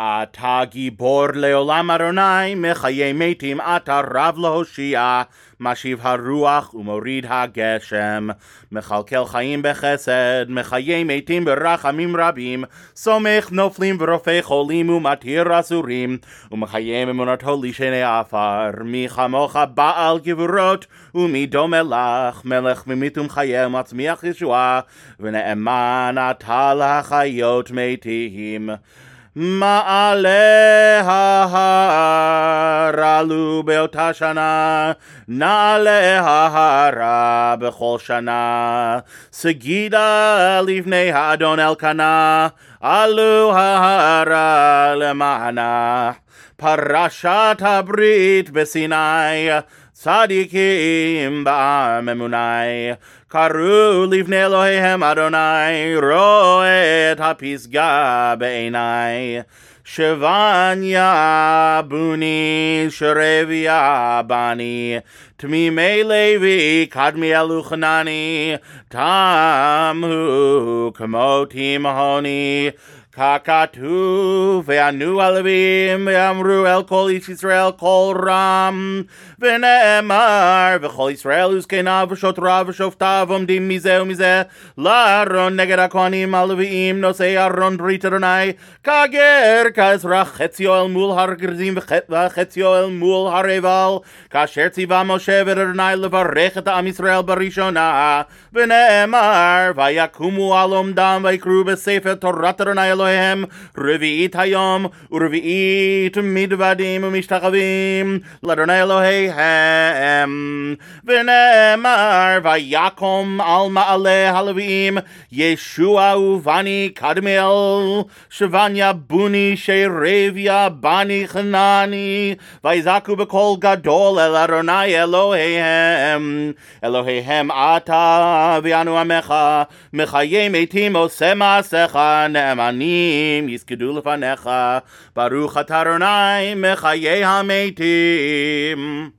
אתה גיבור לעולם אדוני, מחיי מתים אתה רב להושיע, משיב הרוח ומוריד הגשם, מכלכל חיים בחסד, מחיי מתים ברחמים רבים, סומך נופלים ורופא חולים ומתיר אסורים, ומחיים אמונתו לשני עפר, מי כמוך בעל גבורות, ומי דומה לך, מלך ממיתום חיה ומצמיח ישועה, ונאמן אתה לחיות מתים. Ma'aleha ralu beotashana, na'aleha ra bechol shana, segida livnei ha'adon elkana, alu ha'ara. פרשת הברית בסיני, צדיקים בעם אמוני, קראו לפני אלוהיהם אדוני, רואה את הפסגה בעיני. שבניה בוני שרביה בני, תמימי לוי קדמי אלוחנני, תם הוא כמו תימהוני. ככתוב, וענו הלווים, ואמרו אל כל איש ישראל קול רם, ונאמר, וכל ישראל וזקניו ושוטריו ושופטיו עומדים מזה ומזה, לארון נגד הכהנים הלוויים, נושאי ארון ברית אדוני, כגר, כאזרח חציו אל מול הר גרזים וחציו אל מול הר עבל, כאשר ציווה משה ואדוני לברך את עם ישראל בראשונה, ונאמר, ויקומו על עומדם ויקראו בספר תורת אדוני אלוהים, אלוהיהם רביעית היום ורביעית מדוודים ומשתחווים לאדוני אלוהיהם ונאמר ויקום על מעלה הלווים ישוע ובני קדמיאל שבניה בוני שרביה בני חנני ויזעקו בקול גדול אל אדוני אלוהיהם אלוהיהם אתה ויאנו עמך מחיי מתים עושה מעשיך נאמנים החיים יסקדו לפניך, ברוך אתה אדוני מחיי המתים.